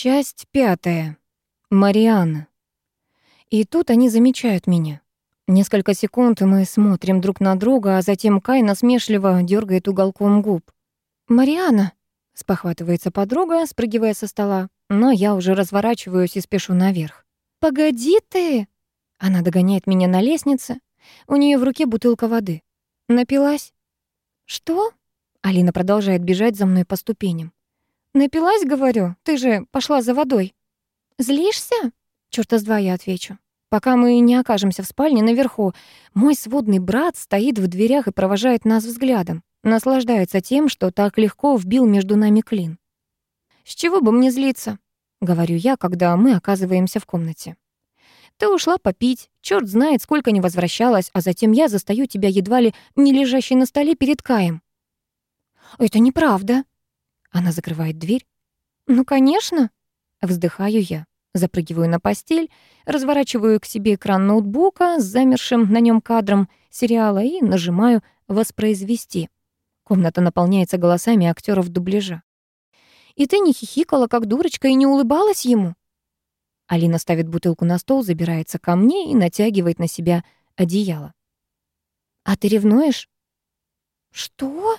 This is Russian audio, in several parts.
Часть пятая. Марианна. И тут они замечают меня. Несколько секунд мы смотрим друг на друга, а затем Кай насмешливо дергает уголком губ. «Марианна!» — спохватывается подруга, спрыгивая со стола, но я уже разворачиваюсь и спешу наверх. «Погоди ты!» Она догоняет меня на лестнице. У нее в руке бутылка воды. Напилась? «Что?» Алина продолжает бежать за мной по ступеням. «Напилась, говорю? Ты же пошла за водой». «Злишься?» Чёрта с два я отвечу. Пока мы не окажемся в спальне наверху, мой сводный брат стоит в дверях и провожает нас взглядом. Наслаждается тем, что так легко вбил между нами клин. «С чего бы мне злиться?» — говорю я, когда мы оказываемся в комнате. «Ты ушла попить, черт знает, сколько не возвращалась, а затем я застаю тебя едва ли не лежащей на столе перед Каем». «Это неправда», она закрывает дверь. «Ну, конечно!» Вздыхаю я. Запрыгиваю на постель, разворачиваю к себе экран ноутбука с замершим на нем кадром сериала и нажимаю «Воспроизвести». Комната наполняется голосами актеров дубляжа. «И ты не хихикала, как дурочка, и не улыбалась ему?» Алина ставит бутылку на стол, забирается ко мне и натягивает на себя одеяло. «А ты ревнуешь?» «Что?»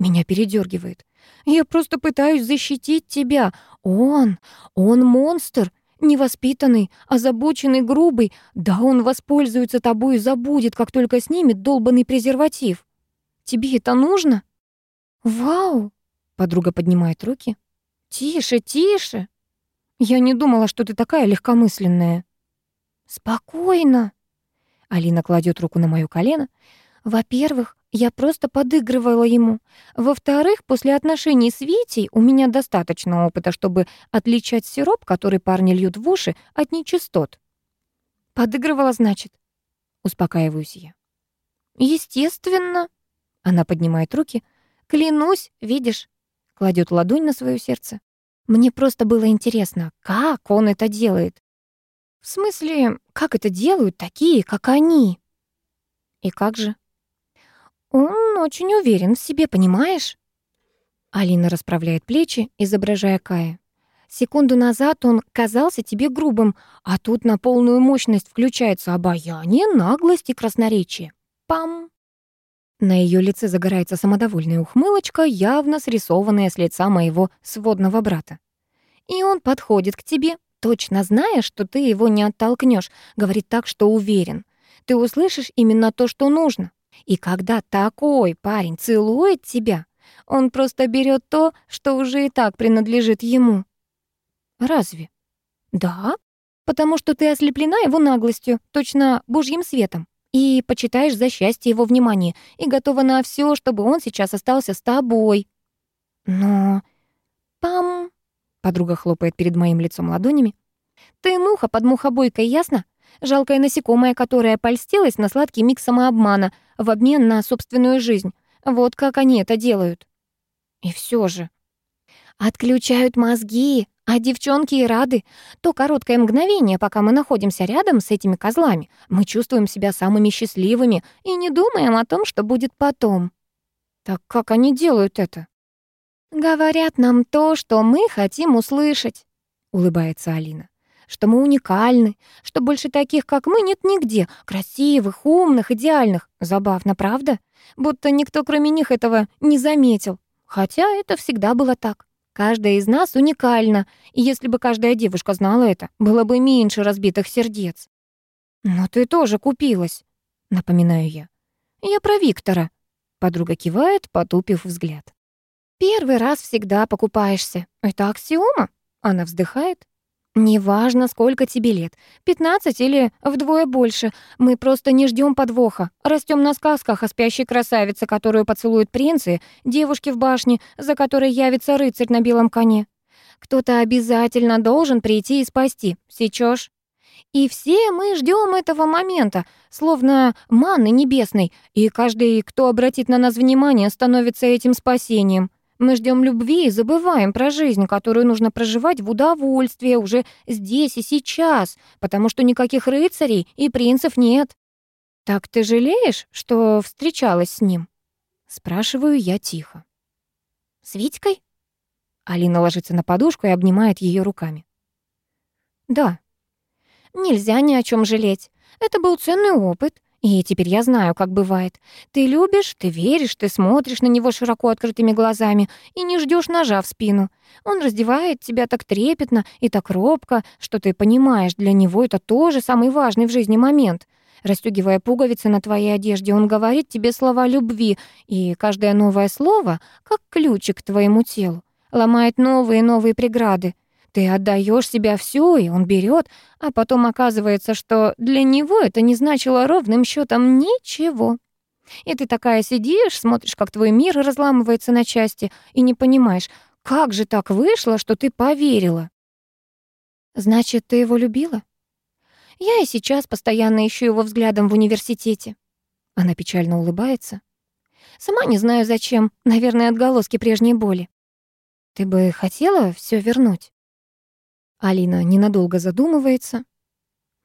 Меня передергивает. Я просто пытаюсь защитить тебя. Он, он монстр, невоспитанный, озабоченный, грубый. Да он воспользуется тобой и забудет, как только снимет долбанный презерватив. Тебе это нужно? Вау! Подруга поднимает руки. Тише, тише. Я не думала, что ты такая легкомысленная. Спокойно. Алина кладет руку на моё колено. Во-первых, я просто подыгрывала ему. Во-вторых, после отношений с Витей у меня достаточно опыта, чтобы отличать сироп, который парни льют в уши, от нечистот. Подыгрывала, значит? Успокаиваюсь я. Естественно. Она поднимает руки. Клянусь, видишь? Кладет ладонь на свое сердце. Мне просто было интересно, как он это делает. В смысле, как это делают такие, как они? И как же? Он очень уверен в себе, понимаешь? Алина расправляет плечи, изображая Кая. Секунду назад он казался тебе грубым, а тут на полную мощность включается обаяние, наглость и красноречие. Пам! На ее лице загорается самодовольная ухмылочка, явно срисованная с лица моего сводного брата. И он подходит к тебе, точно зная, что ты его не оттолкнешь, говорит так, что уверен. Ты услышишь именно то, что нужно. И когда такой парень целует тебя, он просто берет то, что уже и так принадлежит ему. Разве? Да, потому что ты ослеплена его наглостью, точно божьим светом, и почитаешь за счастье его внимания, и готова на все, чтобы он сейчас остался с тобой. Но... Пам! Подруга хлопает перед моим лицом ладонями. Ты муха под мухобойкой, ясно? Жалкое насекомое, которое польстилось на сладкий миг самообмана в обмен на собственную жизнь. Вот как они это делают. И все же. Отключают мозги, а девчонки и рады. То короткое мгновение, пока мы находимся рядом с этими козлами, мы чувствуем себя самыми счастливыми и не думаем о том, что будет потом. Так как они делают это? Говорят нам то, что мы хотим услышать, улыбается Алина что мы уникальны, что больше таких, как мы, нет нигде, красивых, умных, идеальных. Забавно, правда? Будто никто, кроме них, этого не заметил. Хотя это всегда было так. Каждая из нас уникальна, и если бы каждая девушка знала это, было бы меньше разбитых сердец. «Но ты тоже купилась», — напоминаю я. «Я про Виктора», — подруга кивает, потупив взгляд. «Первый раз всегда покупаешься. Это аксиома?» Она вздыхает. «Неважно, сколько тебе лет, 15 или вдвое больше, мы просто не ждем подвоха, растем на сказках о спящей красавице, которую поцелуют принцы, девушке в башне, за которой явится рыцарь на белом коне. Кто-то обязательно должен прийти и спасти, сечешь? И все мы ждем этого момента, словно манны небесной, и каждый, кто обратит на нас внимание, становится этим спасением. Мы ждем любви и забываем про жизнь, которую нужно проживать в удовольствии уже здесь и сейчас, потому что никаких рыцарей и принцев нет. Так ты жалеешь, что встречалась с ним? Спрашиваю я тихо. С Витькой? Алина ложится на подушку и обнимает ее руками. Да. Нельзя ни о чем жалеть. Это был ценный опыт. И теперь я знаю, как бывает. Ты любишь, ты веришь, ты смотришь на него широко открытыми глазами и не ждешь ножа в спину. Он раздевает тебя так трепетно и так робко, что ты понимаешь, для него это тоже самый важный в жизни момент. Расстёгивая пуговицы на твоей одежде, он говорит тебе слова любви, и каждое новое слово, как ключик к твоему телу, ломает новые и новые преграды. Ты отдаешь себя всю, и он берет, а потом оказывается, что для него это не значило ровным счетом ничего. И ты такая сидишь, смотришь, как твой мир разламывается на части, и не понимаешь, как же так вышло, что ты поверила. Значит, ты его любила? Я и сейчас постоянно ищу его взглядом в университете. Она печально улыбается. Сама не знаю зачем, наверное, отголоски прежней боли. Ты бы хотела все вернуть? Алина ненадолго задумывается.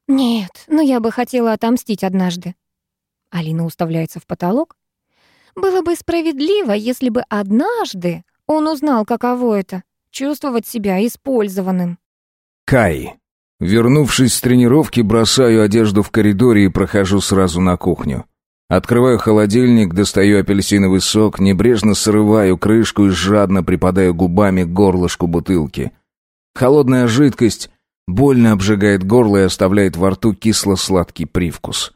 «Нет, но я бы хотела отомстить однажды». Алина уставляется в потолок. «Было бы справедливо, если бы однажды он узнал, каково это — чувствовать себя использованным». Кай. Вернувшись с тренировки, бросаю одежду в коридоре и прохожу сразу на кухню. Открываю холодильник, достаю апельсиновый сок, небрежно срываю крышку и жадно припадаю губами к горлышку бутылки. Холодная жидкость больно обжигает горло и оставляет во рту кисло-сладкий привкус.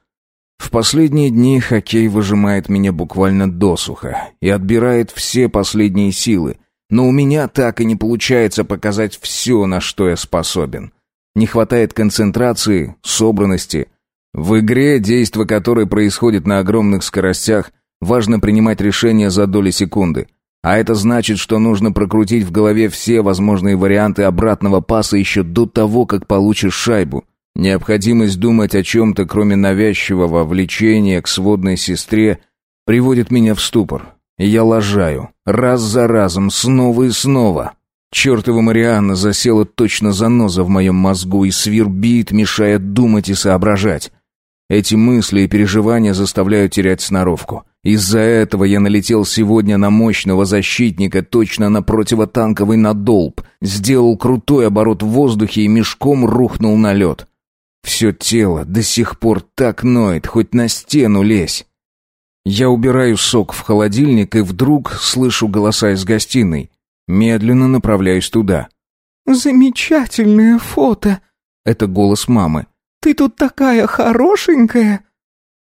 В последние дни хоккей выжимает меня буквально досуха и отбирает все последние силы, но у меня так и не получается показать все, на что я способен. Не хватает концентрации, собранности. В игре, действо которой происходит на огромных скоростях, важно принимать решения за доли секунды. А это значит, что нужно прокрутить в голове все возможные варианты обратного паса еще до того, как получишь шайбу. Необходимость думать о чем-то, кроме навязчивого влечения к сводной сестре, приводит меня в ступор. Я лажаю. Раз за разом, снова и снова. Чёртова Марианна засела точно заноза в моем мозгу и свербит, мешая думать и соображать. Эти мысли и переживания заставляют терять сноровку. Из-за этого я налетел сегодня на мощного защитника точно на противотанковый надолб, сделал крутой оборот в воздухе и мешком рухнул на лед. Все тело до сих пор так ноет, хоть на стену лезь. Я убираю сок в холодильник и вдруг слышу голоса из гостиной. Медленно направляюсь туда. «Замечательное фото!» Это голос мамы. «Ты тут такая хорошенькая!»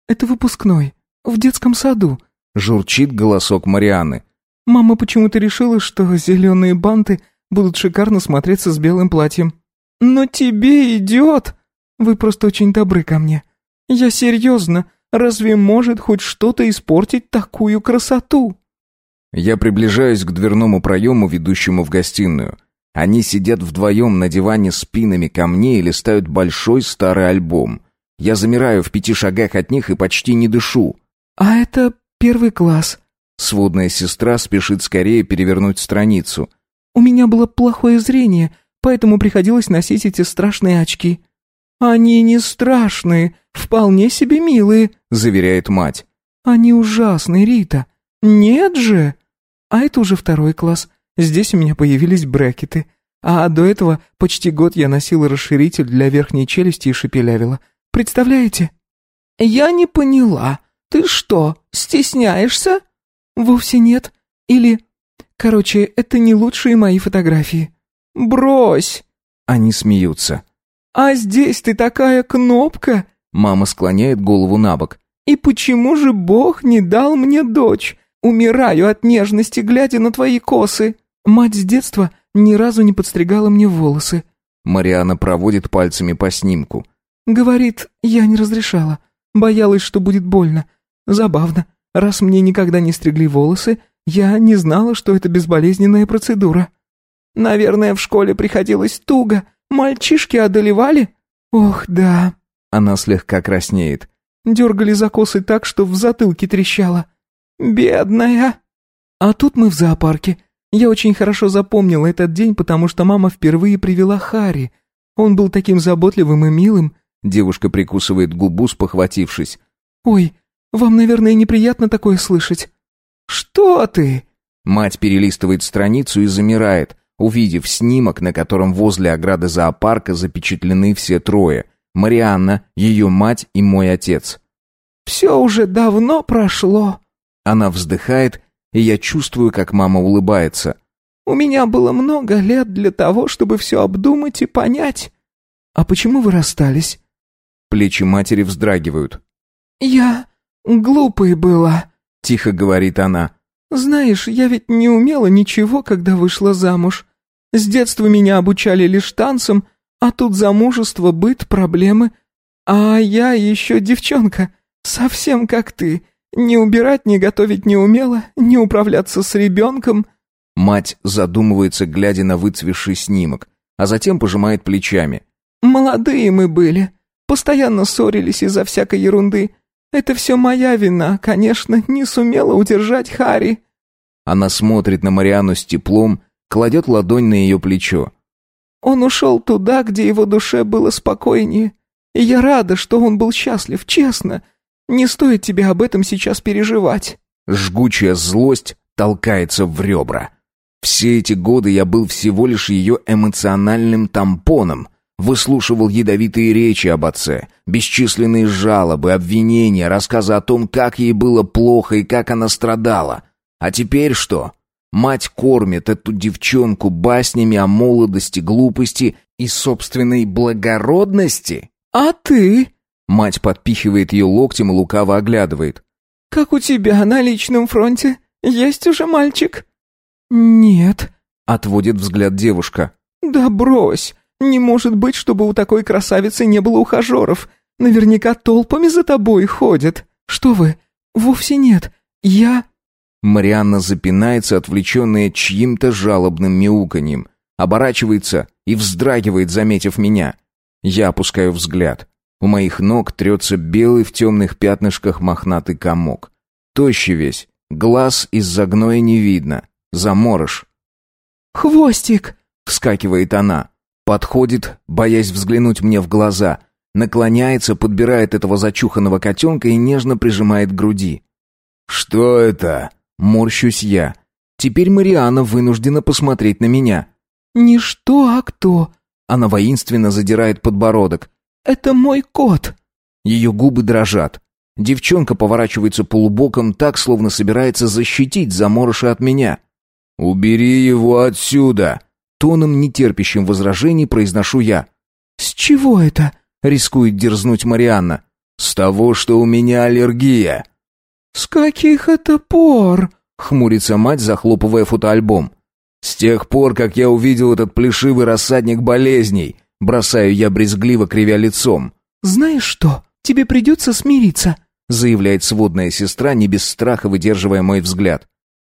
«Это выпускной, в детском саду», — журчит голосок Марианы. «Мама почему-то решила, что зеленые банты будут шикарно смотреться с белым платьем». «Но тебе идет!» «Вы просто очень добры ко мне. Я серьезно, разве может хоть что-то испортить такую красоту?» Я приближаюсь к дверному проему, ведущему в гостиную. Они сидят вдвоем на диване спинами ко мне и листают большой старый альбом. Я замираю в пяти шагах от них и почти не дышу. «А это первый класс». Сводная сестра спешит скорее перевернуть страницу. «У меня было плохое зрение, поэтому приходилось носить эти страшные очки». «Они не страшные, вполне себе милые», — заверяет мать. «Они ужасные, Рита. Нет же!» «А это уже второй класс. Здесь у меня появились брекеты. А до этого почти год я носила расширитель для верхней челюсти и шепелявила. Представляете? Я не поняла. Ты что, стесняешься? Вовсе нет. Или... Короче, это не лучшие мои фотографии. Брось. Они смеются. А здесь ты такая кнопка. Мама склоняет голову на бок. И почему же Бог не дал мне дочь? Умираю от нежности, глядя на твои косы. Мать с детства ни разу не подстригала мне волосы. Мариана проводит пальцами по снимку. Говорит, я не разрешала. Боялась, что будет больно. Забавно. Раз мне никогда не стригли волосы, я не знала, что это безболезненная процедура. Наверное, в школе приходилось туго. Мальчишки одолевали? Ох, да. Она слегка краснеет. Дергали за косы так, что в затылке трещало. «Бедная!» А тут мы в зоопарке. Я очень хорошо запомнила этот день, потому что мама впервые привела Хари. Он был таким заботливым и милым. Девушка прикусывает губу, спохватившись. «Ой, вам, наверное, неприятно такое слышать». «Что ты?» Мать перелистывает страницу и замирает, увидев снимок, на котором возле ограды зоопарка запечатлены все трое. Марианна, ее мать и мой отец. «Все уже давно прошло». Она вздыхает, и я чувствую, как мама улыбается. «У меня было много лет для того, чтобы все обдумать и понять. А почему вы расстались?» Плечи матери вздрагивают. «Я глупой была», — тихо говорит она. «Знаешь, я ведь не умела ничего, когда вышла замуж. С детства меня обучали лишь танцам, а тут замужество, быт, проблемы. А я еще девчонка, совсем как ты. Не убирать, не готовить не умела, не управляться с ребенком». Мать задумывается, глядя на выцвевший снимок, а затем пожимает плечами. «Молодые мы были, постоянно ссорились из-за всякой ерунды. Это все моя вина, конечно, не сумела удержать Хари». Она смотрит на Мариану с теплом, кладет ладонь на ее плечо. «Он ушел туда, где его душе было спокойнее. И я рада, что он был счастлив, честно. Не стоит тебе об этом сейчас переживать». Жгучая злость толкается в ребра. Все эти годы я был всего лишь ее эмоциональным тампоном, выслушивал ядовитые речи об отце, бесчисленные жалобы, обвинения, рассказы о том, как ей было плохо и как она страдала. А теперь что? Мать кормит эту девчонку баснями о молодости, глупости и собственной благородности? «А ты?» Мать подпихивает ее локтем и лукаво оглядывает. «Как у тебя на личном фронте? Есть уже мальчик?» «Нет», — отводит взгляд девушка. «Да брось! Не может быть, чтобы у такой красавицы не было ухажеров. Наверняка толпами за тобой ходят. Что вы? Вовсе нет. Я...» Марианна запинается, отвлеченная чьим-то жалобным мяуканьем. Оборачивается и вздрагивает, заметив меня. Я опускаю взгляд. У моих ног трется белый в темных пятнышках мохнатый комок. Тощий весь, глаз из-за гноя не видно. Заморож. «Хвостик!» — вскакивает она. Подходит, боясь взглянуть мне в глаза. Наклоняется, подбирает этого зачуханного котенка и нежно прижимает к груди. «Что это?» — морщусь я. Теперь Мариана вынуждена посмотреть на меня. «Не что, а кто?» Она воинственно задирает подбородок. «Это мой кот!» Ее губы дрожат. Девчонка поворачивается полубоком так, словно собирается защитить заморыша от меня. «Убери его отсюда!» Тоном, нетерпящим возражений, произношу я. «С чего это?» — рискует дерзнуть Марианна. «С того, что у меня аллергия». «С каких это пор?» — хмурится мать, захлопывая фотоальбом. «С тех пор, как я увидел этот плешивый рассадник болезней», Бросаю я брезгливо, кривя лицом. «Знаешь что? Тебе придется смириться», заявляет сводная сестра, не без страха выдерживая мой взгляд.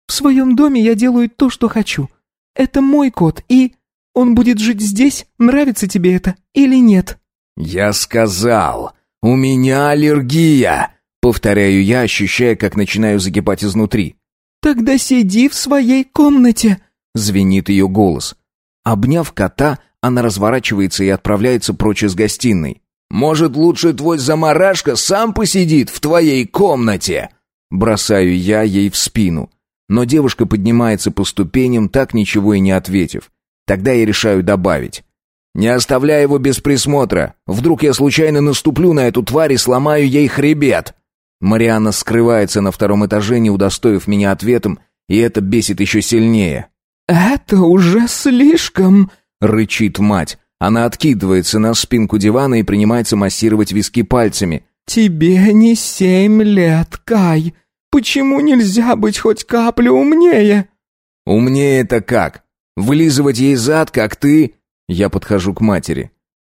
«В своем доме я делаю то, что хочу. Это мой кот, и... Он будет жить здесь? Нравится тебе это или нет?» «Я сказал, у меня аллергия!» Повторяю я, ощущая, как начинаю закипать изнутри. «Тогда сиди в своей комнате!» Звенит ее голос. Обняв кота, она разворачивается и отправляется прочь из гостиной. «Может, лучше твой заморашка сам посидит в твоей комнате?» Бросаю я ей в спину. Но девушка поднимается по ступеням, так ничего и не ответив. Тогда я решаю добавить. «Не оставляй его без присмотра. Вдруг я случайно наступлю на эту тварь и сломаю ей хребет». Марианна скрывается на втором этаже, не удостоив меня ответом, и это бесит еще сильнее. «Это уже слишком», Рычит мать. Она откидывается на спинку дивана и принимается массировать виски пальцами. «Тебе не семь лет, Кай. Почему нельзя быть хоть каплю умнее?» «Умнее это как? Вылизывать ей зад, как ты?» Я подхожу к матери.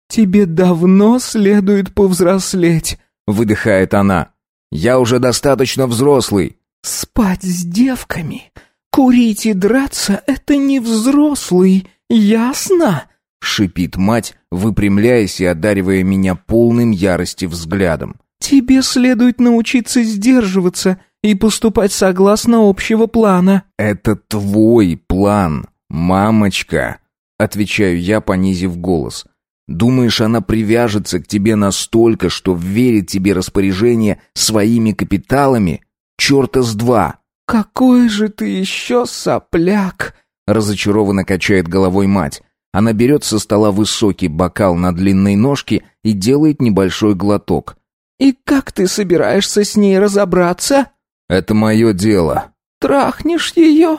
«Тебе давно следует повзрослеть», — выдыхает она. «Я уже достаточно взрослый». «Спать с девками, курить и драться — это не взрослый. «Ясно!» — шипит мать, выпрямляясь и одаривая меня полным ярости взглядом. «Тебе следует научиться сдерживаться и поступать согласно общего плана». «Это твой план, мамочка», — отвечаю я, понизив голос. «Думаешь, она привяжется к тебе настолько, что верит тебе распоряжение своими капиталами? Черта с два!» «Какой же ты еще сопляк!» Разочарованно качает головой мать. Она берет со стола высокий бокал на длинной ножке и делает небольшой глоток. «И как ты собираешься с ней разобраться?» «Это мое дело». «Трахнешь ее?»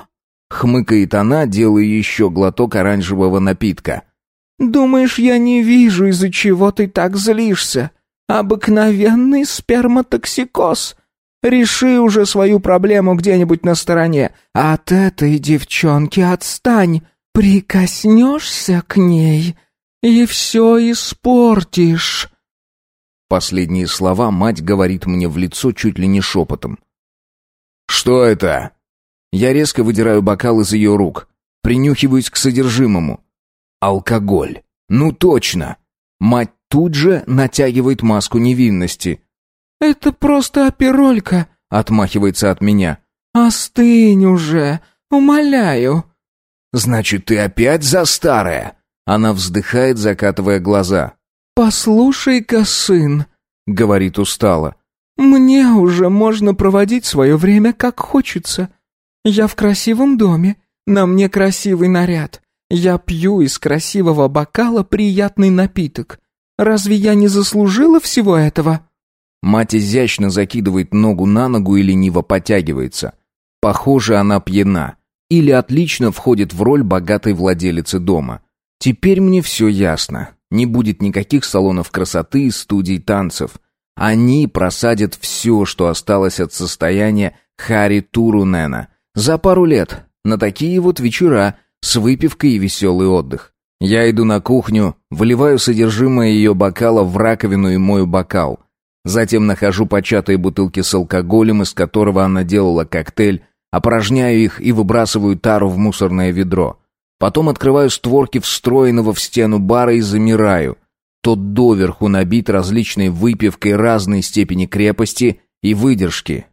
Хмыкает она, делая еще глоток оранжевого напитка. «Думаешь, я не вижу, из-за чего ты так злишься? Обыкновенный сперматоксикоз. Реши уже свою проблему где-нибудь на стороне. От этой девчонки отстань. Прикоснешься к ней, и все испортишь». Последние слова мать говорит мне в лицо чуть ли не шепотом. «Что это?» Я резко выдираю бокал из ее рук. Принюхиваюсь к содержимому. Алкоголь. Ну точно. Мать тут же натягивает маску невинности. «Это просто оперолька», — отмахивается от меня. «Остынь уже, умоляю». «Значит, ты опять за старое?» Она вздыхает, закатывая глаза. «Послушай-ка, сын», — говорит устало. «Мне уже можно проводить свое время как хочется. Я в красивом доме, на мне красивый наряд. Я пью из красивого бокала приятный напиток. Разве я не заслужила всего этого?» Мать изящно закидывает ногу на ногу и лениво потягивается. Похоже, она пьяна. Или отлично входит в роль богатой владелицы дома. Теперь мне все ясно. Не будет никаких салонов красоты и студий танцев. Они просадят все, что осталось от состояния Хари Турунена, за пару лет, на такие вот вечера, с выпивкой и веселый отдых. Я иду на кухню, выливаю содержимое ее бокала в раковину и мою бокал. Затем нахожу початые бутылки с алкоголем, из которого она делала коктейль, опорожняю их и выбрасываю тару в мусорное ведро. Потом открываю створки встроенного в стену бара и замираю. Тот доверху набит различной выпивкой разной степени крепости и выдержки.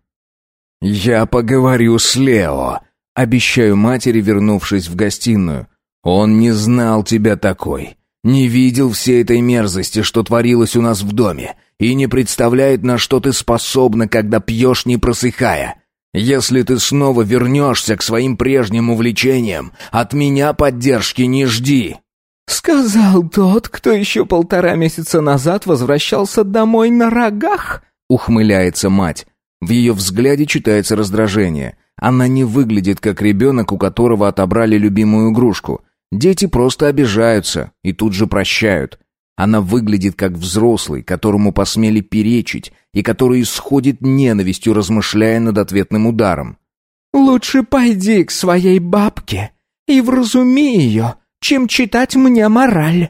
«Я поговорю с Лео», — обещаю матери, вернувшись в гостиную. «Он не знал тебя такой, не видел всей этой мерзости, что творилось у нас в доме, и не представляет, на что ты способна, когда пьешь, не просыхая. Если ты снова вернешься к своим прежним увлечениям, от меня поддержки не жди». «Сказал тот, кто еще полтора месяца назад возвращался домой на рогах», — ухмыляется мать. В ее взгляде читается раздражение. Она не выглядит как ребенок, у которого отобрали любимую игрушку. Дети просто обижаются и тут же прощают. Она выглядит как взрослый, которому посмели перечить, и который исходит ненавистью, размышляя над ответным ударом. «Лучше пойди к своей бабке и вразуми ее, чем читать мне мораль».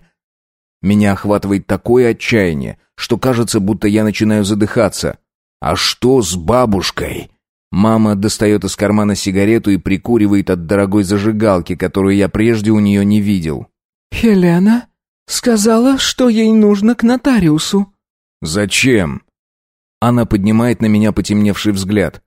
Меня охватывает такое отчаяние, что кажется, будто я начинаю задыхаться. «А что с бабушкой?» Мама достает из кармана сигарету и прикуривает от дорогой зажигалки, которую я прежде у нее не видел. «Хелена сказала, что ей нужно к нотариусу». «Зачем?» Она поднимает на меня потемневший взгляд.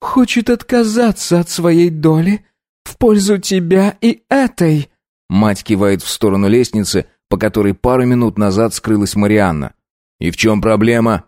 «Хочет отказаться от своей доли в пользу тебя и этой». Мать кивает в сторону лестницы, по которой пару минут назад скрылась Марианна. «И в чем проблема?»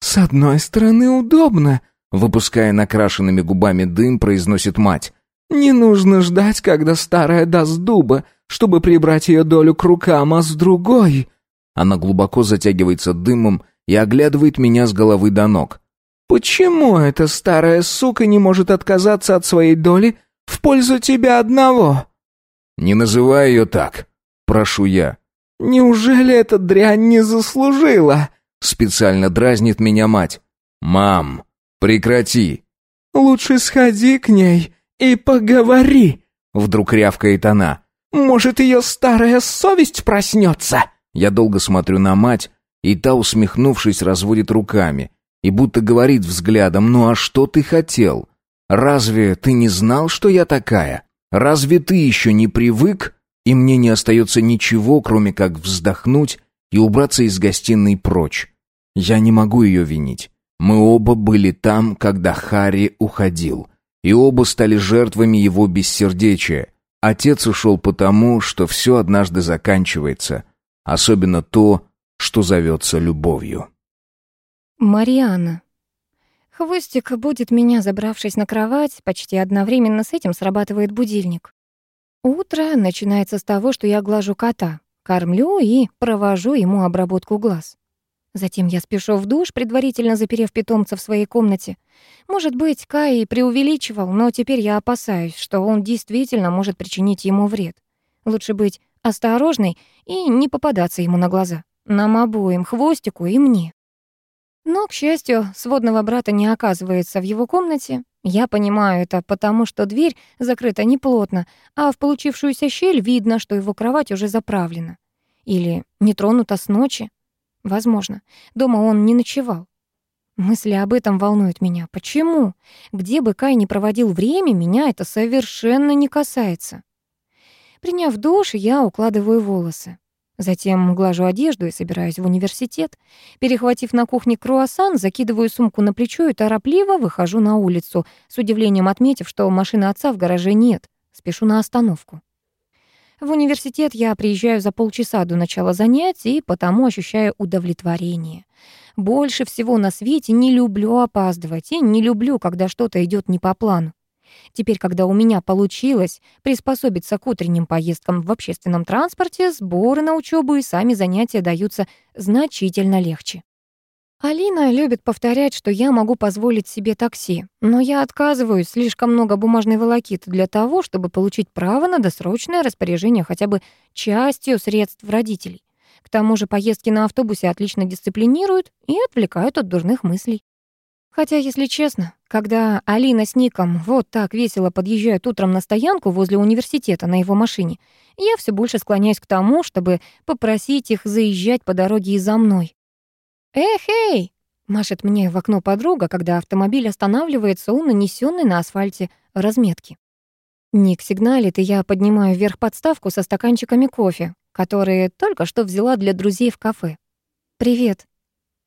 «С одной стороны, удобно», — выпуская накрашенными губами дым, произносит мать. «Не нужно ждать, когда старая даст дуба, чтобы прибрать ее долю к рукам, а с другой...» Она глубоко затягивается дымом и оглядывает меня с головы до ног. «Почему эта старая сука не может отказаться от своей доли в пользу тебя одного?» «Не называй ее так», — прошу я. «Неужели эта дрянь не заслужила?» Специально дразнит меня мать. «Мам, прекрати!» «Лучше сходи к ней и поговори!» Вдруг рявкает она. «Может, ее старая совесть проснется?» Я долго смотрю на мать, и та, усмехнувшись, разводит руками и будто говорит взглядом, «Ну а что ты хотел? Разве ты не знал, что я такая? Разве ты еще не привык?» И мне не остается ничего, кроме как вздохнуть и убраться из гостиной прочь. Я не могу ее винить. Мы оба были там, когда Харри уходил. И оба стали жертвами его бессердечия. Отец ушел потому, что все однажды заканчивается. Особенно то, что зовется любовью. Мариана. Хвостик будет меня, забравшись на кровать, почти одновременно с этим срабатывает будильник. Утро начинается с того, что я глажу кота, кормлю и провожу ему обработку глаз. Затем я спешу в душ, предварительно заперев питомца в своей комнате. Может быть, Кай преувеличивал, но теперь я опасаюсь, что он действительно может причинить ему вред. Лучше быть осторожной и не попадаться ему на глаза. Нам обоим, хвостику и мне. Но, к счастью, сводного брата не оказывается в его комнате. Я понимаю это, потому что дверь закрыта неплотно, а в получившуюся щель видно, что его кровать уже заправлена. Или не тронута с ночи. Возможно, дома он не ночевал. Мысли об этом волнуют меня. Почему? Где бы Кай ни проводил время, меня это совершенно не касается. Приняв душ, я укладываю волосы. Затем глажу одежду и собираюсь в университет. Перехватив на кухне круассан, закидываю сумку на плечо и торопливо выхожу на улицу, с удивлением отметив, что машины отца в гараже нет. Спешу на остановку. В университет я приезжаю за полчаса до начала занятий, потому ощущаю удовлетворение. Больше всего на свете не люблю опаздывать и не люблю, когда что-то идет не по плану. Теперь, когда у меня получилось приспособиться к утренним поездкам в общественном транспорте, сборы на учебу и сами занятия даются значительно легче. Алина любит повторять, что я могу позволить себе такси, но я отказываюсь, слишком много бумажной волокиты для того, чтобы получить право на досрочное распоряжение хотя бы частью средств родителей. К тому же поездки на автобусе отлично дисциплинируют и отвлекают от дурных мыслей. Хотя, если честно, когда Алина с Ником вот так весело подъезжают утром на стоянку возле университета на его машине, я все больше склоняюсь к тому, чтобы попросить их заезжать по дороге и за мной. «Эх, эй!» — машет мне в окно подруга, когда автомобиль останавливается у нанесенной на асфальте разметки. Ник сигналит, и я поднимаю вверх подставку со стаканчиками кофе, которые только что взяла для друзей в кафе. «Привет».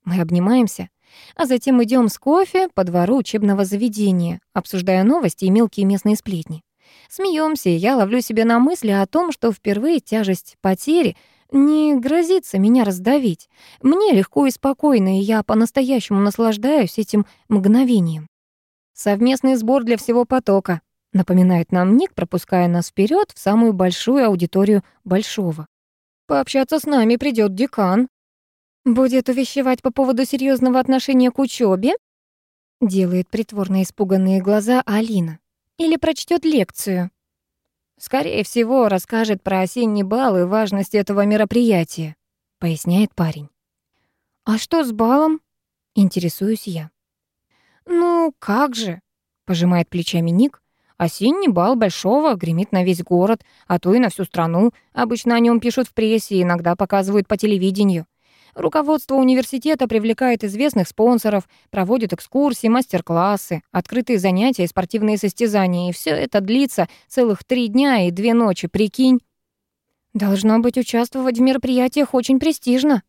Мы обнимаемся, а затем идем с кофе по двору учебного заведения, обсуждая новости и мелкие местные сплетни. Смеемся, и я ловлю себя на мысли о том, что впервые тяжесть потери — не грозится меня раздавить. Мне легко и спокойно, и я по-настоящему наслаждаюсь этим мгновением. Совместный сбор для всего потока, напоминает нам Ник, пропуская нас вперед в самую большую аудиторию Большого. Пообщаться с нами придет декан. Будет увещевать по поводу серьезного отношения к учебе? Делает притворно испуганные глаза Алина. Или прочтет лекцию. Скорее всего, расскажет про осенний бал и важность этого мероприятия, поясняет парень. А что с балом? Интересуюсь я. Ну, как же, пожимает плечами Ник. Осенний бал Большого гремит на весь город, а то и на всю страну. Обычно о нем пишут в прессе, иногда показывают по телевидению. Руководство университета привлекает известных спонсоров, проводит экскурсии, мастер-классы, открытые занятия и спортивные состязания. И все это длится целых три дня и две ночи, прикинь. Должно быть, участвовать в мероприятиях очень престижно.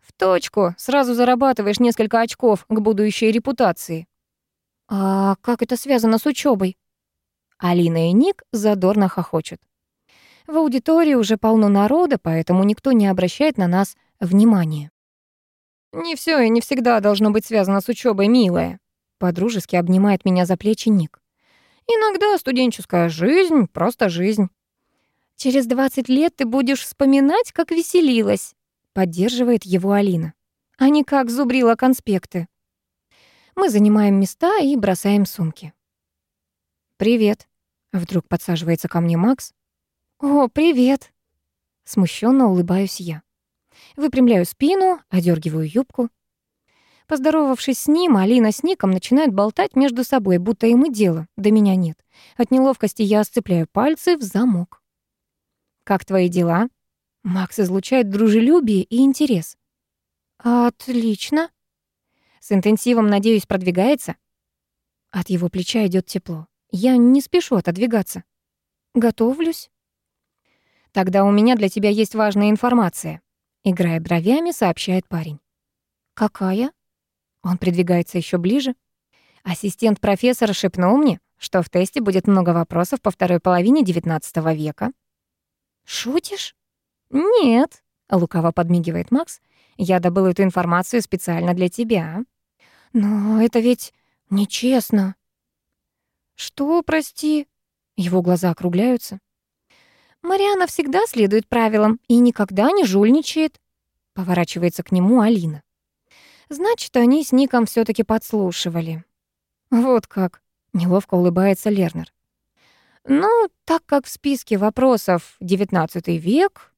В точку. Сразу зарабатываешь несколько очков к будущей репутации. А как это связано с учебой? Алина и Ник задорно хохочут. В аудитории уже полно народа, поэтому никто не обращает на нас внимание. «Не все и не всегда должно быть связано с учебой, милая», подружески обнимает меня за плечи Ник. «Иногда студенческая жизнь — просто жизнь». «Через 20 лет ты будешь вспоминать, как веселилась», поддерживает его Алина. «А не как зубрила конспекты». Мы занимаем места и бросаем сумки. «Привет», — вдруг подсаживается ко мне Макс. «О, привет», — смущенно улыбаюсь я. Выпрямляю спину, одергиваю юбку. Поздоровавшись с ним, Алина с Ником начинают болтать между собой, будто им и дела, до меня нет. От неловкости я сцепляю пальцы в замок. «Как твои дела?» Макс излучает дружелюбие и интерес. «Отлично». «С интенсивом, надеюсь, продвигается?» От его плеча идет тепло. Я не спешу отодвигаться. «Готовлюсь». «Тогда у меня для тебя есть важная информация». Играя бровями, сообщает парень. «Какая?» Он придвигается еще ближе. Ассистент профессора шепнул мне, что в тесте будет много вопросов по второй половине XIX века. «Шутишь?» «Нет», — лукаво подмигивает Макс. «Я добыл эту информацию специально для тебя». «Но это ведь нечестно». «Что, прости?» Его глаза округляются. Мариана всегда следует правилам и никогда не жульничает. Поворачивается к нему Алина. Значит, они с Ником все таки подслушивали. Вот как. Неловко улыбается Лернер. Ну, так как в списке вопросов XIX век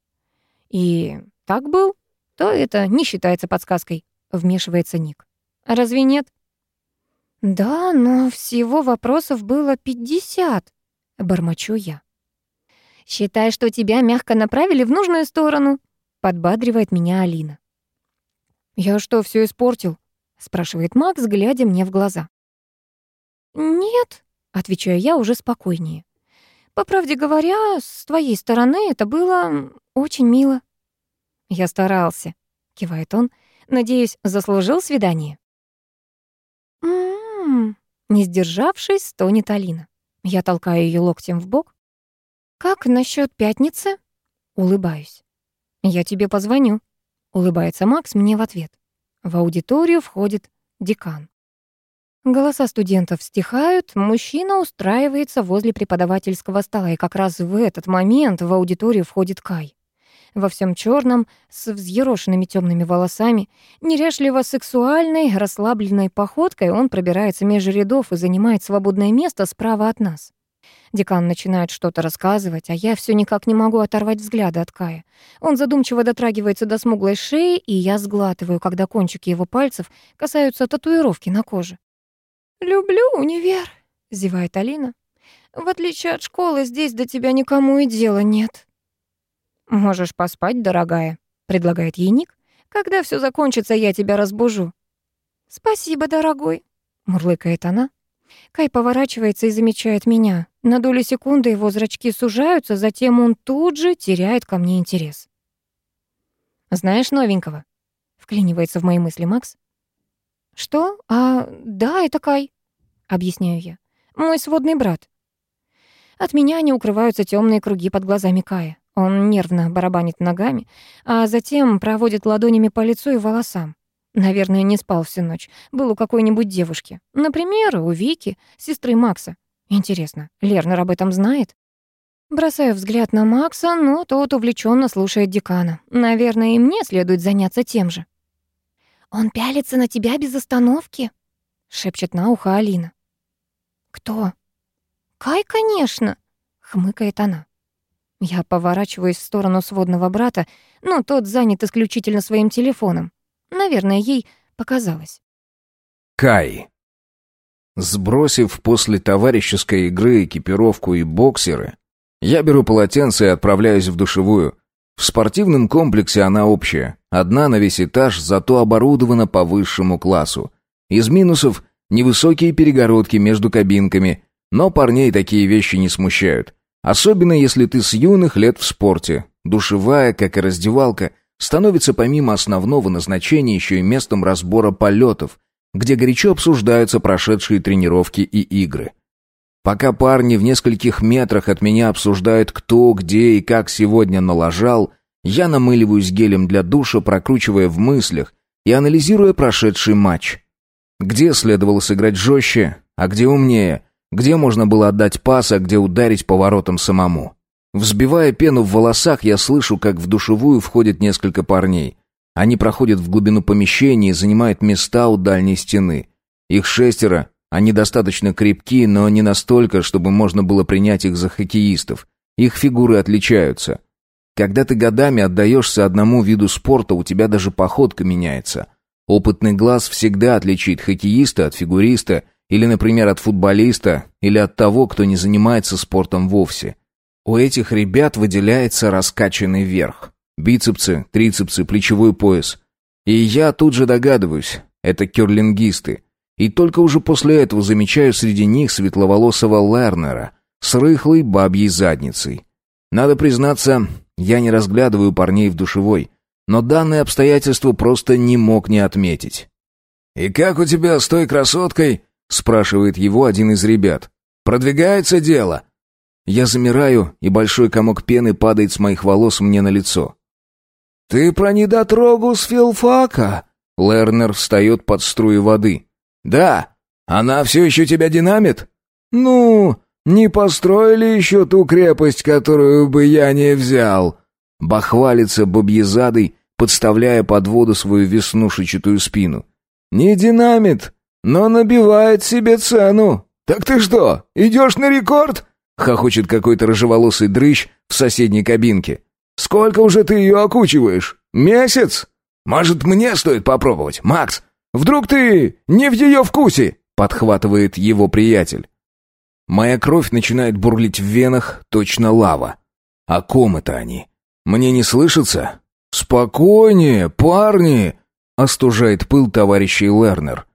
и так был, то это не считается подсказкой, вмешивается Ник. Разве нет? Да, но всего вопросов было пятьдесят, бормочу я. Считай, что тебя мягко направили в нужную сторону, подбадривает меня Алина. Я что, все испортил? спрашивает Макс, глядя мне в глаза. Нет, отвечаю я уже спокойнее. По правде говоря, с твоей стороны это было очень мило. Я старался, кивает он. Надеюсь, заслужил свидание. М-м, не сдержавшись, стонет Алина. Я толкаю ее локтем в бок. Как насчет пятницы? Улыбаюсь. Я тебе позвоню. Улыбается Макс мне в ответ. В аудиторию входит декан. Голоса студентов стихают, мужчина устраивается возле преподавательского стола, и как раз в этот момент в аудиторию входит Кай. Во всем черном, с взъерошенными темными волосами, неряшливо сексуальной, расслабленной походкой он пробирается между рядов и занимает свободное место справа от нас. Декан начинает что-то рассказывать, а я все никак не могу оторвать взгляда от Кая. Он задумчиво дотрагивается до смуглой шеи, и я сглатываю, когда кончики его пальцев касаются татуировки на коже. «Люблю универ», — зевает Алина. «В отличие от школы, здесь до тебя никому и дела нет». «Можешь поспать, дорогая», — предлагает ей Ник. «Когда все закончится, я тебя разбужу». «Спасибо, дорогой», — мурлыкает она. Кай поворачивается и замечает меня. На долю секунды его зрачки сужаются, затем он тут же теряет ко мне интерес. «Знаешь новенького?» — вклинивается в мои мысли Макс. «Что? А, да, это Кай», — объясняю я. «Мой сводный брат». От меня не укрываются темные круги под глазами Кая. Он нервно барабанит ногами, а затем проводит ладонями по лицу и волосам. Наверное, не спал всю ночь. Был у какой-нибудь девушки. Например, у Вики, сестры Макса. Интересно, Лернер об этом знает? Бросаю взгляд на Макса, но тот увлеченно слушает декана. Наверное, и мне следует заняться тем же. «Он пялится на тебя без остановки?» — шепчет на ухо Алина. «Кто?» «Кай, конечно!» — хмыкает она. Я поворачиваюсь в сторону сводного брата, но тот занят исключительно своим телефоном. Наверное, ей показалось. Кай. Сбросив после товарищеской игры экипировку и боксеры, я беру полотенце и отправляюсь в душевую. В спортивном комплексе она общая. Одна на весь этаж, зато оборудована по высшему классу. Из минусов — невысокие перегородки между кабинками, но парней такие вещи не смущают. Особенно если ты с юных лет в спорте. Душевая, как и раздевалка, становится помимо основного назначения еще и местом разбора полетов, где горячо обсуждаются прошедшие тренировки и игры. Пока парни в нескольких метрах от меня обсуждают, кто, где и как сегодня налажал, я намыливаюсь гелем для душа, прокручивая в мыслях и анализируя прошедший матч. Где следовало сыграть жестче, а где умнее, где можно было отдать пас, а где ударить поворотом самому. Взбивая пену в волосах, я слышу, как в душевую входят несколько парней. Они проходят в глубину помещения и занимают места у дальней стены. Их шестеро, они достаточно крепки, но не настолько, чтобы можно было принять их за хоккеистов. Их фигуры отличаются. Когда ты годами отдаешься одному виду спорта, у тебя даже походка меняется. Опытный глаз всегда отличит хоккеиста от фигуриста, или, например, от футболиста, или от того, кто не занимается спортом вовсе. У этих ребят выделяется раскачанный верх. Бицепсы, трицепсы, плечевой пояс. И я тут же догадываюсь, это керлингисты. И только уже после этого замечаю среди них светловолосого Лернера с рыхлой бабьей задницей. Надо признаться, я не разглядываю парней в душевой, но данное обстоятельство просто не мог не отметить. «И как у тебя с той красоткой?» — спрашивает его один из ребят. «Продвигается дело?» Я замираю, и большой комок пены падает с моих волос мне на лицо. «Ты про недотрогу с филфака?» Лернер встает под струю воды. «Да. Она все еще тебя динамит?» «Ну, Не построили еще ту крепость, которую бы я не взял?» Бахвалится бобьезадой, подставляя под воду свою веснушечатую спину. «Не динамит, но набивает себе цену. Так ты что, идешь на рекорд?» Хохочет какой-то рыжеволосый дрыщ в соседней кабинке. «Сколько уже ты ее окучиваешь? Месяц? Может, мне стоит попробовать, Макс? Вдруг ты не в ее вкусе?» Подхватывает его приятель. Моя кровь начинает бурлить в венах, точно лава. О ком это они? Мне не слышится? «Спокойнее, парни!» — остужает пыл товарищей Лернер.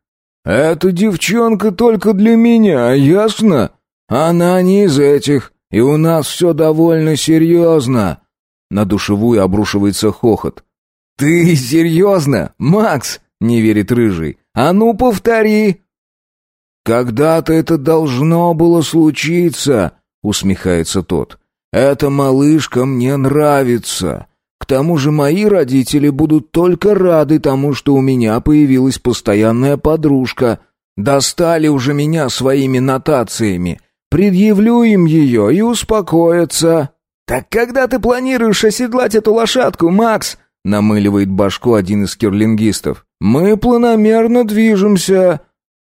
«Эта девчонка только для меня, ясно? Она не из этих, и у нас все довольно серьезно!» На душевую обрушивается хохот. «Ты серьезно, Макс?» — не верит Рыжий. «А ну, повтори!» «Когда-то это должно было случиться», — усмехается тот. «Эта малышка мне нравится. К тому же мои родители будут только рады тому, что у меня появилась постоянная подружка. Достали уже меня своими нотациями. Предъявлю им ее и успокоятся». «Так когда ты планируешь оседлать эту лошадку, Макс?» — намыливает башку один из кирлингистов. «Мы планомерно движемся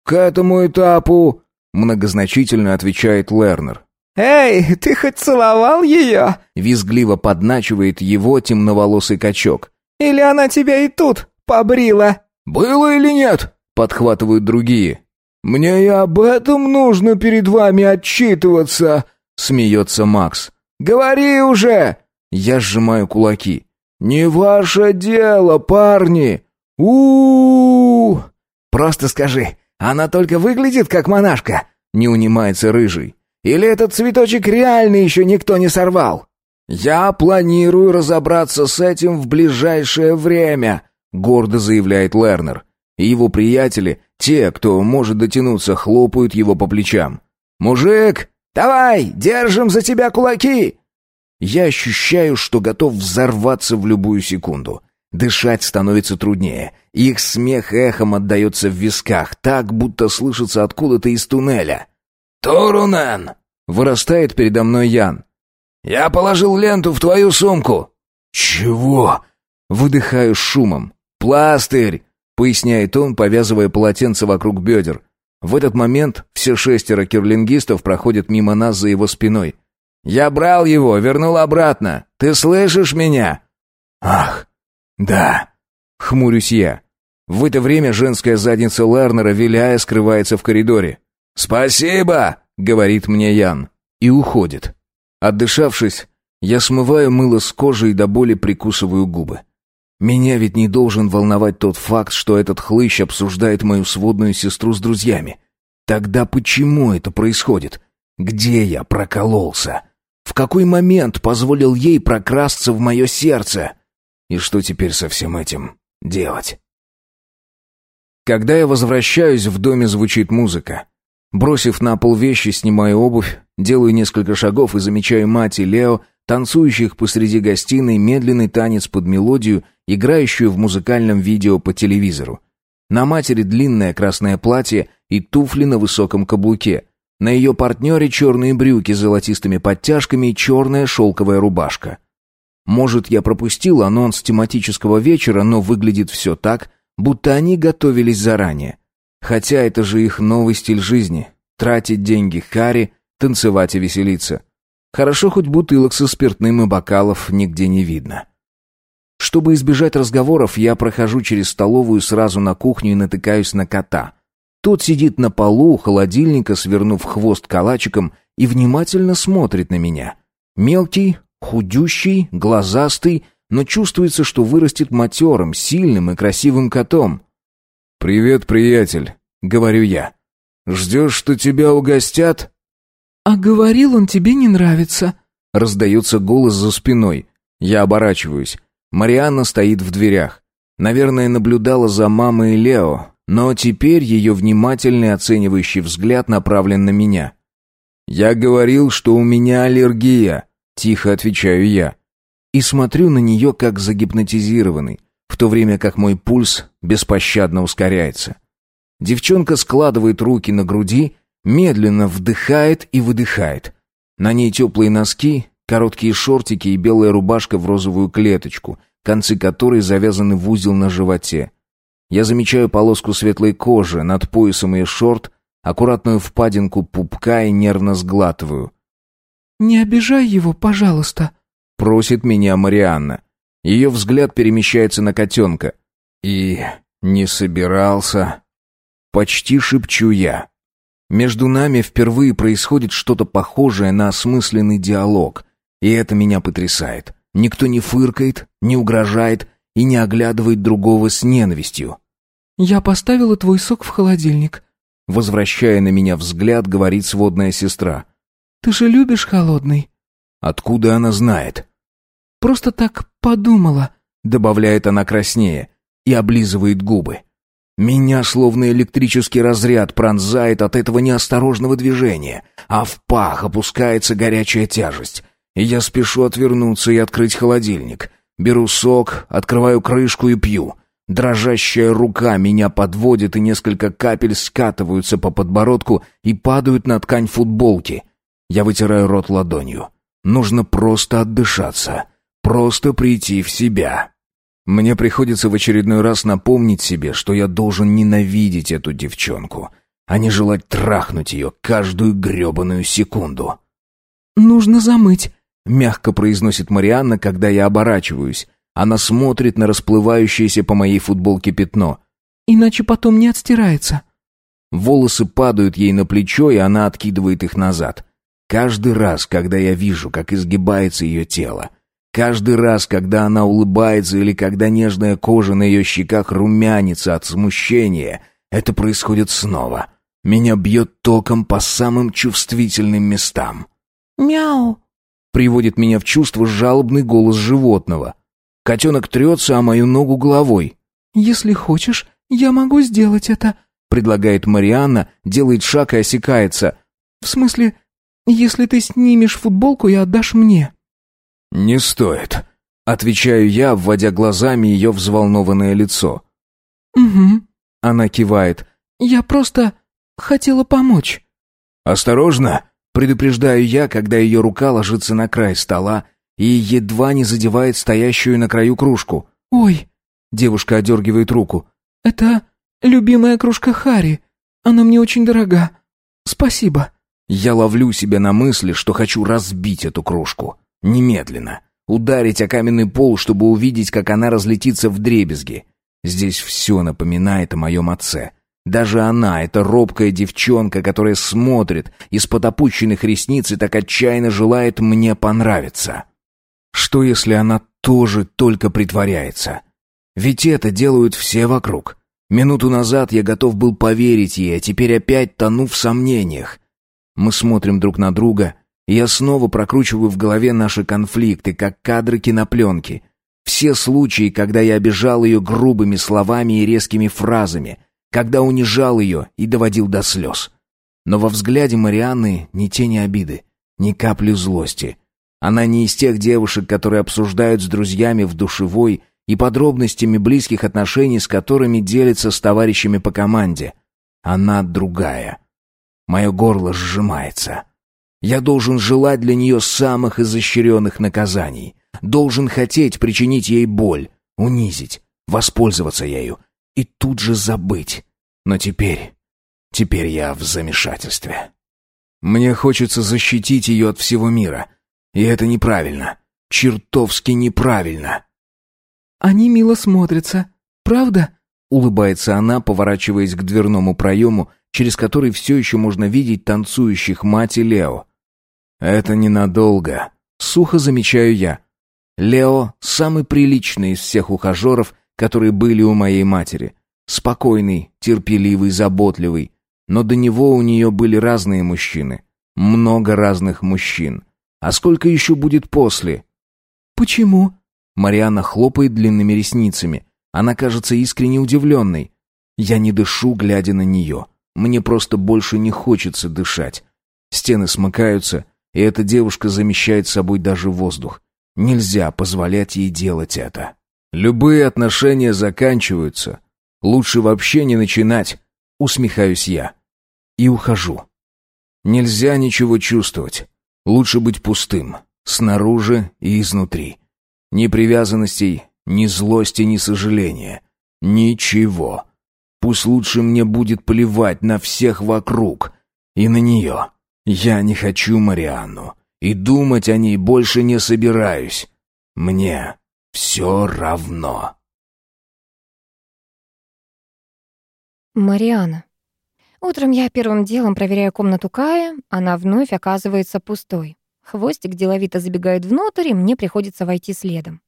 к этому этапу», — многозначительно отвечает Лернер. «Эй, ты хоть целовал ее?» — визгливо подначивает его темноволосый качок. «Или она тебя и тут побрила?» «Было или нет?» — подхватывают другие. «Мне и об этом нужно перед вами отчитываться», — смеется Макс. «Говори уже!» Я сжимаю кулаки. «Не ваше дело, парни! у, -у, «Просто скажи, она только выглядит как монашка?» — не унимается Рыжий. Или этот цветочек реально еще никто не сорвал? Я планирую разобраться с этим в ближайшее время, гордо заявляет Лернер. И его приятели, те, кто может дотянуться, хлопают его по плечам. Мужик, давай, держим за тебя кулаки. Я ощущаю, что готов взорваться в любую секунду. Дышать становится труднее. Их смех эхом отдается в висках, так будто слышится откуда-то из туннеля. «Турунен!» — вырастает передо мной Ян. «Я положил ленту в твою сумку». «Чего?» — выдыхаю шумом. «Пластырь!» — поясняет он, повязывая полотенце вокруг бедер. В этот момент все шестеро кирлингистов проходят мимо нас за его спиной. «Я брал его, вернул обратно. Ты слышишь меня?» «Ах, да!» — хмурюсь я. В это время женская задница Ларнера, виляя, скрывается в коридоре. «Спасибо!» — говорит мне Ян. И уходит. Отдышавшись, я смываю мыло с кожи и до боли прикусываю губы. Меня ведь не должен волновать тот факт, что этот хлыщ обсуждает мою сводную сестру с друзьями. Тогда почему это происходит? Где я прокололся? В какой момент позволил ей прокрасться в мое сердце? И что теперь со всем этим делать? Когда я возвращаюсь, в доме звучит музыка. Бросив на пол вещи, снимаю обувь, делаю несколько шагов и замечаю мать и Лео, танцующих посреди гостиной медленный танец под мелодию, играющую в музыкальном видео по телевизору. На матери длинное красное платье и туфли на высоком каблуке. На ее партнере черные брюки с золотистыми подтяжками и черная шелковая рубашка. Может, я пропустил анонс тематического вечера, но выглядит все так, будто они готовились заранее. Хотя это же их новый стиль жизни. Тратить деньги Хари, танцевать и веселиться. Хорошо хоть бутылок со спиртным и бокалов нигде не видно. Чтобы избежать разговоров, я прохожу через столовую сразу на кухню и натыкаюсь на кота. Тот сидит на полу у холодильника, свернув хвост калачиком, и внимательно смотрит на меня. Мелкий, худющий, глазастый, но чувствуется, что вырастет матерым, сильным и красивым котом. «Привет, приятель», — говорю я. «Ждешь, что тебя угостят?» «А говорил он тебе не нравится», — раздается голос за спиной. Я оборачиваюсь. Марианна стоит в дверях. Наверное, наблюдала за мамой Лео, но теперь ее внимательный оценивающий взгляд направлен на меня. «Я говорил, что у меня аллергия», — тихо отвечаю я. И смотрю на нее, как загипнотизированный в то время как мой пульс беспощадно ускоряется. Девчонка складывает руки на груди, медленно вдыхает и выдыхает. На ней теплые носки, короткие шортики и белая рубашка в розовую клеточку, концы которой завязаны в узел на животе. Я замечаю полоску светлой кожи над поясом ее шорт, аккуратную впадинку пупка и нервно сглатываю. «Не обижай его, пожалуйста», — просит меня Марианна. Ее взгляд перемещается на котенка. «И не собирался...» Почти шепчу я. Между нами впервые происходит что-то похожее на осмысленный диалог, и это меня потрясает. Никто не фыркает, не угрожает и не оглядывает другого с ненавистью. «Я поставила твой сок в холодильник», — возвращая на меня взгляд, говорит сводная сестра. «Ты же любишь холодный?» «Откуда она знает?» «Просто так подумала», — добавляет она краснее и облизывает губы. Меня словно электрический разряд пронзает от этого неосторожного движения, а в пах опускается горячая тяжесть. Я спешу отвернуться и открыть холодильник. Беру сок, открываю крышку и пью. Дрожащая рука меня подводит, и несколько капель скатываются по подбородку и падают на ткань футболки. Я вытираю рот ладонью. Нужно просто отдышаться. Просто прийти в себя. Мне приходится в очередной раз напомнить себе, что я должен ненавидеть эту девчонку, а не желать трахнуть ее каждую гребаную секунду. «Нужно замыть», — мягко произносит Марианна, когда я оборачиваюсь. Она смотрит на расплывающееся по моей футболке пятно. «Иначе потом не отстирается». Волосы падают ей на плечо, и она откидывает их назад. Каждый раз, когда я вижу, как изгибается ее тело, Каждый раз, когда она улыбается или когда нежная кожа на ее щеках румянится от смущения, это происходит снова. Меня бьет током по самым чувствительным местам. «Мяу!» Приводит меня в чувство жалобный голос животного. Котенок трется о мою ногу головой. «Если хочешь, я могу сделать это», предлагает Марианна, делает шаг и осекается. «В смысле, если ты снимешь футболку и отдашь мне?» «Не стоит», — отвечаю я, вводя глазами ее взволнованное лицо. «Угу», — она кивает. «Я просто хотела помочь». «Осторожно!» — предупреждаю я, когда ее рука ложится на край стола и едва не задевает стоящую на краю кружку. «Ой!» — девушка одергивает руку. «Это любимая кружка Хари. Она мне очень дорога. Спасибо». Я ловлю себя на мысли, что хочу разбить эту кружку. Немедленно. Ударить о каменный пол, чтобы увидеть, как она разлетится в дребезги. Здесь все напоминает о моем отце. Даже она, эта робкая девчонка, которая смотрит из-под опущенных ресниц и так отчаянно желает мне понравиться. Что, если она тоже только притворяется? Ведь это делают все вокруг. Минуту назад я готов был поверить ей, а теперь опять тону в сомнениях. Мы смотрим друг на друга, я снова прокручиваю в голове наши конфликты, как кадры кинопленки. Все случаи, когда я обижал ее грубыми словами и резкими фразами, когда унижал ее и доводил до слез. Но во взгляде Марианны ни тени обиды, ни капли злости. Она не из тех девушек, которые обсуждают с друзьями в душевой и подробностями близких отношений, с которыми делятся с товарищами по команде. Она другая. Мое горло сжимается. Я должен желать для нее самых изощренных наказаний. Должен хотеть причинить ей боль, унизить, воспользоваться ею и тут же забыть. Но теперь... Теперь я в замешательстве. Мне хочется защитить ее от всего мира. И это неправильно. Чертовски неправильно. «Они мило смотрятся, правда?» Улыбается она, поворачиваясь к дверному проему, через который все еще можно видеть танцующих мать и Лео. «Это ненадолго», — сухо замечаю я. Лео — самый приличный из всех ухажеров, которые были у моей матери. Спокойный, терпеливый, заботливый. Но до него у нее были разные мужчины. Много разных мужчин. А сколько еще будет после? «Почему?» Мариана хлопает длинными ресницами. Она кажется искренне удивленной. Я не дышу, глядя на нее. Мне просто больше не хочется дышать. Стены смыкаются, и эта девушка замещает собой даже воздух. Нельзя позволять ей делать это. Любые отношения заканчиваются. Лучше вообще не начинать. Усмехаюсь я. И ухожу. Нельзя ничего чувствовать. Лучше быть пустым, снаружи и изнутри. Ни привязанностей, ни злости, ни сожаления. Ничего. Пусть лучше мне будет плевать на всех вокруг. И на нее. Я не хочу Марианну. И думать о ней больше не собираюсь. Мне все равно. Мариана. Утром я первым делом проверяю комнату Кая, она вновь оказывается пустой. Хвостик деловито забегает внутрь, и мне приходится войти следом.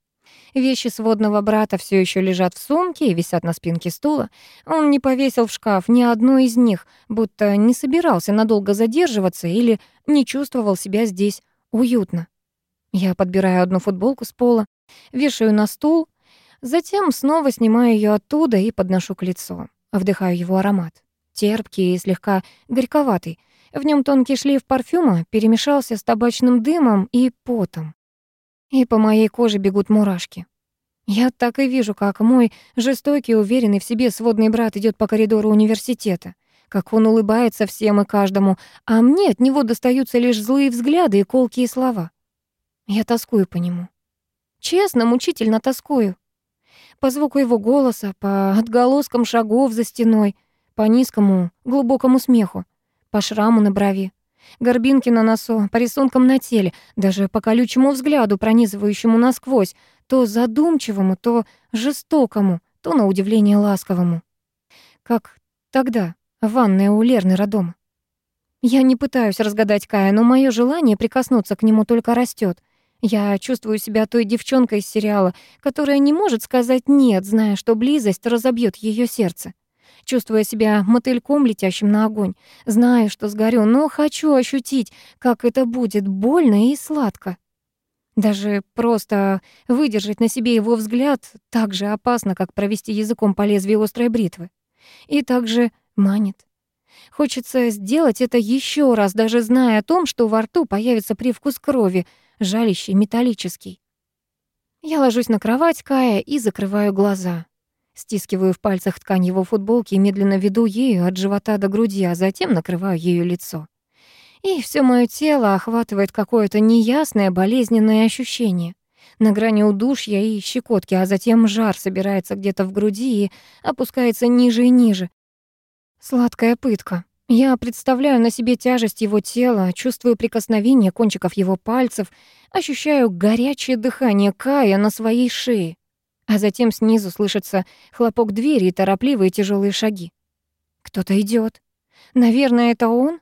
Вещи сводного брата все еще лежат в сумке и висят на спинке стула. Он не повесил в шкаф ни одну из них, будто не собирался надолго задерживаться или не чувствовал себя здесь уютно. Я подбираю одну футболку с пола, вешаю на стул, затем снова снимаю ее оттуда и подношу к лицу. Вдыхаю его аромат. Терпкий и слегка горьковатый. В нем тонкий шлейф парфюма перемешался с табачным дымом и потом. И по моей коже бегут мурашки. Я так и вижу, как мой жестокий, уверенный в себе сводный брат идет по коридору университета, как он улыбается всем и каждому, а мне от него достаются лишь злые взгляды и колкие слова. Я тоскую по нему. Честно, мучительно тоскую. По звуку его голоса, по отголоскам шагов за стеной, по низкому, глубокому смеху, по шраму на брови, горбинке на носу, по рисункам на теле, даже по колючему взгляду, пронизывающему насквозь, то задумчивому, то жестокому, то на удивление ласковому. Как тогда, в ванной у Лерны родома. Я не пытаюсь разгадать Кая, но мое желание прикоснуться к нему только растет. Я чувствую себя той девчонкой из сериала, которая не может сказать «нет», зная, что близость разобьет ее сердце. Чувствуя себя мотыльком, летящим на огонь. Знаю, что сгорю, но хочу ощутить, как это будет больно и сладко. Даже просто выдержать на себе его взгляд так же опасно, как провести языком по лезвию острой бритвы. И также манит. Хочется сделать это еще раз, даже зная о том, что во рту появится привкус крови, жалящий, металлический. Я ложусь на кровать Кая и закрываю глаза. Стискиваю в пальцах ткань его футболки и медленно веду ею от живота до груди, а затем накрываю ею лицо. И все мое тело охватывает какое-то неясное болезненное ощущение. На грани удушья и щекотки, а затем жар собирается где-то в груди и опускается ниже и ниже. Сладкая пытка. Я представляю на себе тяжесть его тела, чувствую прикосновение кончиков его пальцев, ощущаю горячее дыхание Кая на своей шее. А затем снизу слышится хлопок двери и торопливые тяжелые шаги. Кто-то идет. Наверное, это он?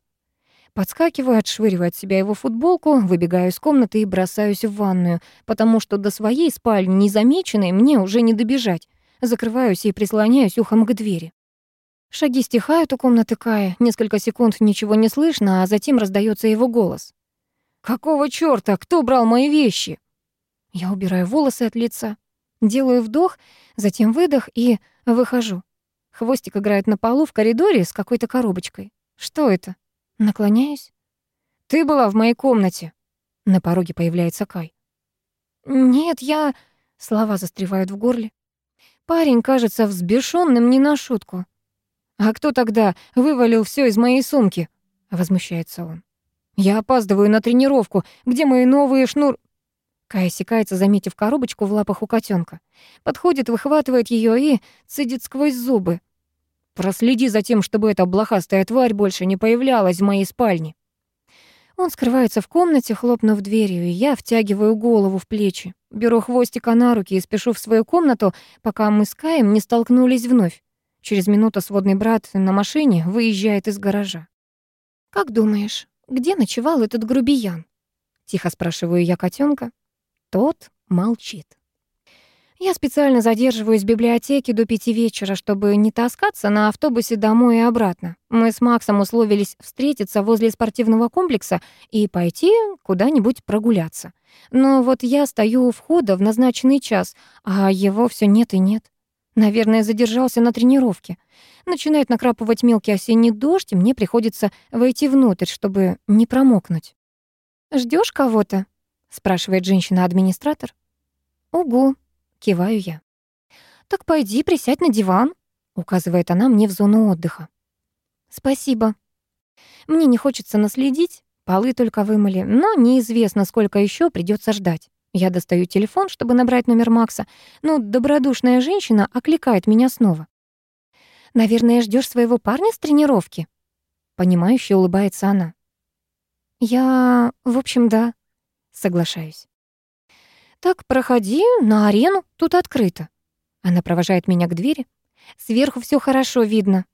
Подскакиваю, отшвыриваю от себя его футболку, выбегаю из комнаты и бросаюсь в ванную, потому что до своей спальни незамеченной мне уже не добежать. Закрываюсь и прислоняюсь ухом к двери. Шаги стихают у комнаты Кая, несколько секунд ничего не слышно, а затем раздается его голос. «Какого чёрта? Кто брал мои вещи?» Я убираю волосы от лица, делаю вдох, затем выдох и выхожу. Хвостик играет на полу в коридоре с какой-то коробочкой. Что это? Наклоняюсь. «Ты была в моей комнате». На пороге появляется Кай. «Нет, я...» Слова застревают в горле. Парень кажется взбешенным не на шутку. «А кто тогда вывалил все из моей сумки?» — возмущается он. «Я опаздываю на тренировку. Где мои новые шнур...» Кай осекается, заметив коробочку в лапах у котенка. Подходит, выхватывает ее и цедит сквозь зубы. «Проследи за тем, чтобы эта блохастая тварь больше не появлялась в моей спальне». Он скрывается в комнате, хлопнув дверью, и я втягиваю голову в плечи. Беру хвостика на руки и спешу в свою комнату, пока мы с Каем не столкнулись вновь. Через минуту сводный брат на машине выезжает из гаража. «Как думаешь, где ночевал этот грубиян?» Тихо спрашиваю я котенка. Тот молчит. Я специально задерживаюсь в библиотеке до пяти вечера, чтобы не таскаться на автобусе домой и обратно. Мы с Максом условились встретиться возле спортивного комплекса и пойти куда-нибудь прогуляться. Но вот я стою у входа в назначенный час, а его все нет и нет. Наверное, задержался на тренировке. Начинает накрапывать мелкий осенний дождь, и мне приходится войти внутрь, чтобы не промокнуть. Ждешь кого-то?» — спрашивает женщина-администратор. «Угу», — киваю я. «Так пойди, присядь на диван», — указывает она мне в зону отдыха. «Спасибо». Мне не хочется наследить, полы только вымыли, но неизвестно, сколько еще придется ждать. Я достаю телефон, чтобы набрать номер Макса, но добродушная женщина окликает меня снова. «Наверное, ждешь своего парня с тренировки?» Понимающе улыбается она. «Я... в общем, да», соглашаюсь. «Так, проходи на арену, тут открыто». Она провожает меня к двери. Сверху все хорошо видно.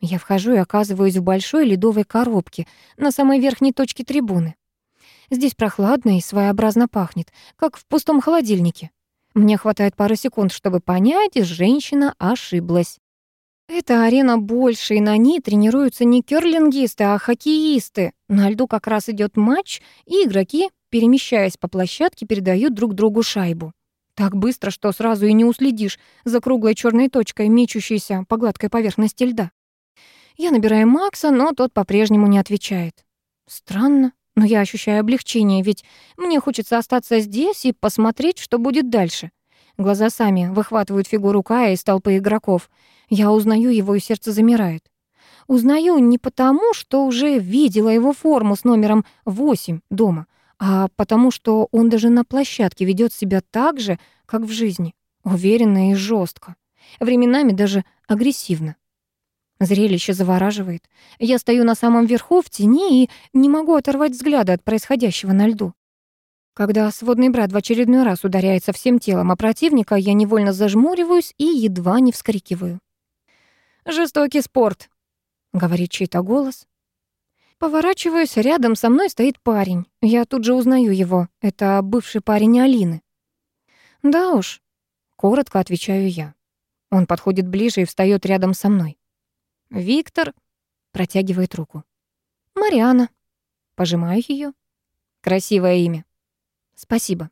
Я вхожу и оказываюсь в большой ледовой коробке на самой верхней точке трибуны. Здесь прохладно и своеобразно пахнет, как в пустом холодильнике. Мне хватает пары секунд, чтобы понять, женщина ошиблась. Эта арена больше, и на ней тренируются не кёрлингисты, а хоккеисты. На льду как раз идет матч, и игроки, перемещаясь по площадке, передают друг другу шайбу. Так быстро, что сразу и не уследишь за круглой черной точкой, мечущейся по гладкой поверхности льда. Я набираю Макса, но тот по-прежнему не отвечает. Странно, но я ощущаю облегчение, ведь мне хочется остаться здесь и посмотреть, что будет дальше. Глаза сами выхватывают фигуру Кая из толпы игроков. Я узнаю его, и сердце замирает. Узнаю не потому, что уже видела его форму с номером 8 дома, а потому что он даже на площадке ведет себя так же, как в жизни, уверенно и жестко, временами даже агрессивно. Зрелище завораживает. Я стою на самом верху в тени и не могу оторвать взгляда от происходящего на льду. Когда сводный брат в очередной раз ударяется всем телом о противника, я невольно зажмуриваюсь и едва не вскрикиваю. «Жестокий спорт», — говорит чей-то голос. Поворачиваюсь, рядом со мной стоит парень. Я тут же узнаю его. Это бывший парень Алины. «Да уж», — коротко отвечаю я. Он подходит ближе и встает рядом со мной. «Виктор», — протягивает руку. «Мариана». Пожимаю ее. Красивое имя. «Спасибо».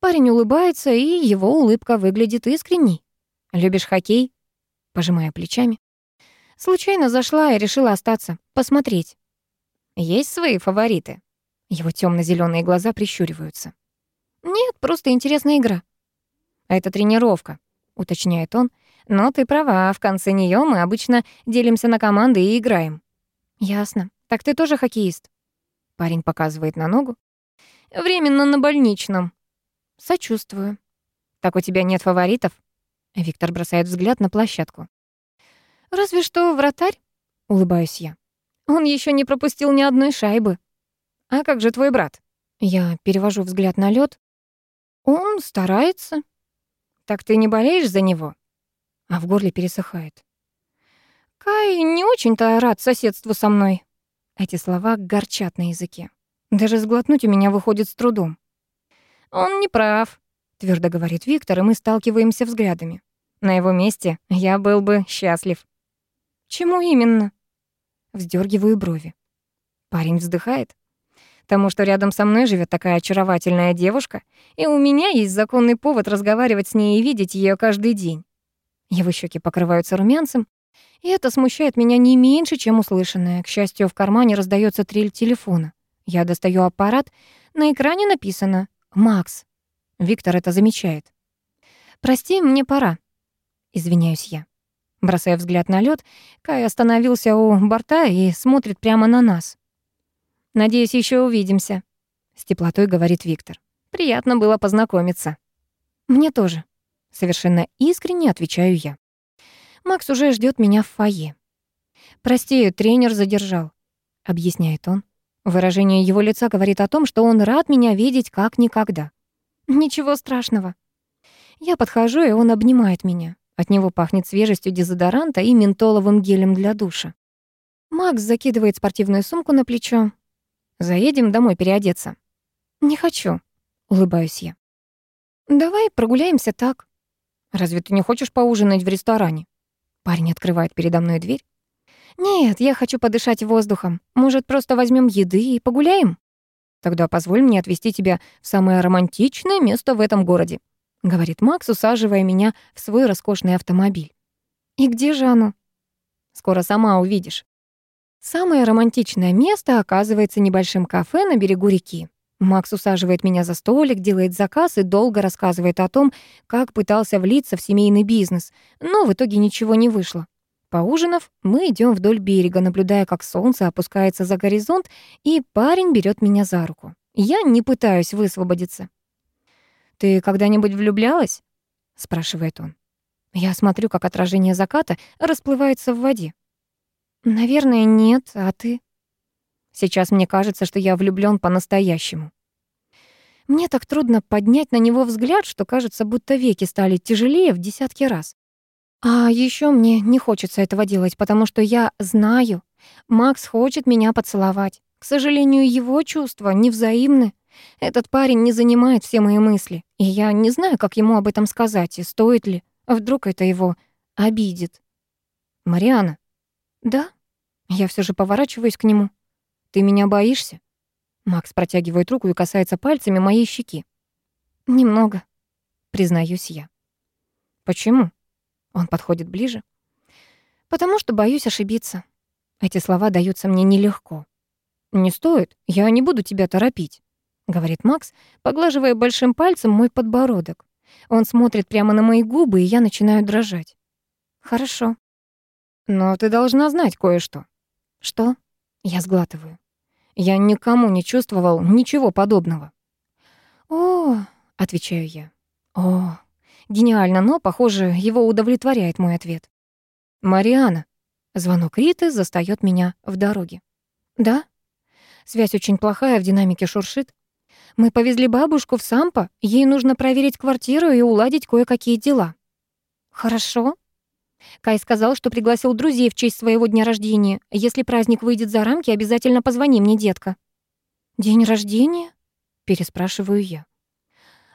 Парень улыбается, и его улыбка выглядит искренней. «Любишь хоккей?» Пожимая плечами. Случайно зашла и решила остаться, посмотреть. Есть свои фавориты? Его темно зеленые глаза прищуриваются. Нет, просто интересная игра. Это тренировка, уточняет он. Но ты права, в конце нее мы обычно делимся на команды и играем. Ясно. Так ты тоже хоккеист? Парень показывает на ногу. Временно на больничном. Сочувствую. Так у тебя нет фаворитов? Виктор бросает взгляд на площадку. «Разве что вратарь?» — улыбаюсь я. «Он еще не пропустил ни одной шайбы». «А как же твой брат?» Я перевожу взгляд на лед. «Он старается». «Так ты не болеешь за него?» А в горле пересыхает. «Кай не очень-то рад соседству со мной». Эти слова горчат на языке. Даже сглотнуть у меня выходит с трудом. «Он не прав», — твердо говорит Виктор, и мы сталкиваемся взглядами. На его месте я был бы счастлив. Чему именно? Вздергиваю брови. Парень вздыхает. Тому, что рядом со мной живет такая очаровательная девушка, и у меня есть законный повод разговаривать с ней и видеть ее каждый день. Его щеки покрываются румянцем, и это смущает меня не меньше, чем услышанное. К счастью, в кармане раздается трель телефона. Я достаю аппарат, на экране написано «Макс». Виктор это замечает. «Прости, мне пора», Извиняюсь я. Бросая взгляд на лед, Кай остановился у борта и смотрит прямо на нас. «Надеюсь, еще увидимся», — с теплотой говорит Виктор. «Приятно было познакомиться». «Мне тоже», — совершенно искренне отвечаю я. Макс уже ждет меня в фойе. «Прости, тренер задержал», — объясняет он. Выражение его лица говорит о том, что он рад меня видеть как никогда. «Ничего страшного». Я подхожу, и он обнимает меня. От него пахнет свежестью дезодоранта и ментоловым гелем для душа. Макс закидывает спортивную сумку на плечо. «Заедем домой переодеться». «Не хочу», — улыбаюсь я. «Давай прогуляемся так». «Разве ты не хочешь поужинать в ресторане?» Парень открывает передо мной дверь. «Нет, я хочу подышать воздухом. Может, просто возьмем еды и погуляем?» «Тогда позволь мне отвезти тебя в самое романтичное место в этом городе говорит Макс, усаживая меня в свой роскошный автомобиль. И где же оно? Скоро сама увидишь. Самое романтичное место оказывается небольшим кафе на берегу реки. Макс усаживает меня за столик, делает заказ и долго рассказывает о том, как пытался влиться в семейный бизнес, но в итоге ничего не вышло. Поужинав, мы идем вдоль берега, наблюдая, как солнце опускается за горизонт, и парень берет меня за руку. Я не пытаюсь высвободиться. «Ты когда-нибудь влюблялась?» — спрашивает он. Я смотрю, как отражение заката расплывается в воде. «Наверное, нет, а ты?» Сейчас мне кажется, что я влюблён по-настоящему. Мне так трудно поднять на него взгляд, что кажется, будто веки стали тяжелее в десятки раз. А ещё мне не хочется этого делать, потому что я знаю, Макс хочет меня поцеловать. К сожалению, его чувства невзаимны. Этот парень не занимает все мои мысли, и я не знаю, как ему об этом сказать, и стоит ли. Вдруг это его обидит. «Мариана?» «Да?» Я все же поворачиваюсь к нему. «Ты меня боишься?» Макс протягивает руку и касается пальцами моей щеки. «Немного», — признаюсь я. «Почему?» Он подходит ближе. «Потому что боюсь ошибиться». Эти слова даются мне нелегко. «Не стоит, я не буду тебя торопить». — говорит Макс, поглаживая большим пальцем мой подбородок. Он смотрит прямо на мои губы, и я начинаю дрожать. «Хорошо». «Но ты должна знать кое-что». «Что?» Я сглатываю. Я никому не чувствовал ничего подобного. «О», — отвечаю я. «О, гениально, но, похоже, его удовлетворяет мой ответ». «Мариана». Звонок Риты застаёт меня в дороге. «Да?» Связь очень плохая, в динамике шуршит. Мы повезли бабушку в Сампо, ей нужно проверить квартиру и уладить кое-какие дела». «Хорошо». Кай сказал, что пригласил друзей в честь своего дня рождения. Если праздник выйдет за рамки, обязательно позвони мне, детка. «День рождения?» — переспрашиваю я.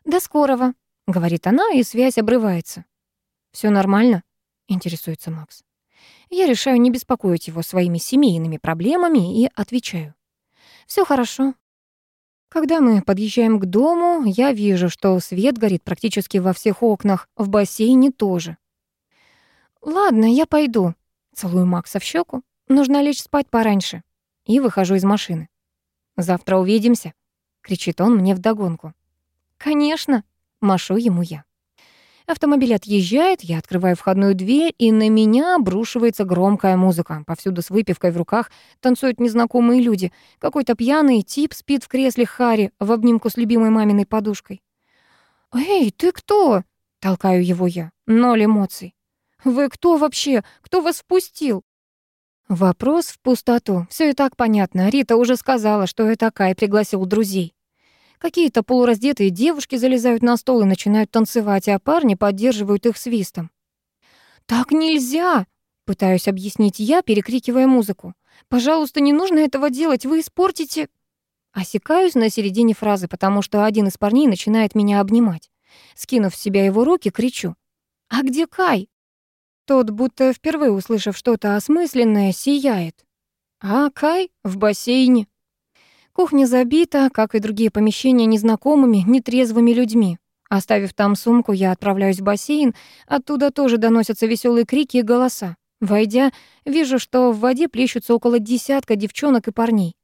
«До скорого», — говорит она, и связь обрывается. Все нормально?» — интересуется Макс. Я решаю не беспокоить его своими семейными проблемами и отвечаю. Все хорошо, когда мы подъезжаем к дому, я вижу, что свет горит практически во всех окнах, в бассейне тоже. «Ладно, я пойду», — целую Макса в щеку. «Нужно лечь спать пораньше». И выхожу из машины. «Завтра увидимся», — кричит он мне вдогонку. «Конечно», — машу ему я. Автомобиль отъезжает, я открываю входную дверь, и на меня обрушивается громкая музыка. Повсюду с выпивкой в руках танцуют незнакомые люди. Какой-то пьяный тип спит в кресле Хари в обнимку с любимой маминой подушкой. «Эй, ты кто?» — толкаю его я. Ноль эмоций. «Вы кто вообще? Кто вас впустил?» Вопрос в пустоту. Все и так понятно. Рита уже сказала, что это Кай пригласил друзей. Какие-то полураздетые девушки залезают на стол и начинают танцевать, а парни поддерживают их свистом. «Так нельзя!» — пытаюсь объяснить я, перекрикивая музыку. «Пожалуйста, не нужно этого делать, вы испортите...» Осекаюсь на середине фразы, потому что один из парней начинает меня обнимать. Скинув с себя его руки, кричу. «А где Кай?» Тот, будто впервые услышав что-то осмысленное, сияет. «А Кай в бассейне». Кухня забита, как и другие помещения, незнакомыми, нетрезвыми людьми. Оставив там сумку, я отправляюсь в бассейн. Оттуда тоже доносятся веселые крики и голоса. Войдя, вижу, что в воде плещутся около десятка девчонок и парней.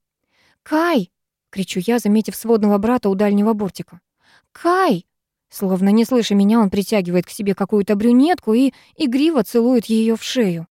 «Кай!» — кричу я, заметив сводного брата у дальнего бортика. «Кай!» Словно не слыша меня, он притягивает к себе какую-то брюнетку и игриво целует ее в шею.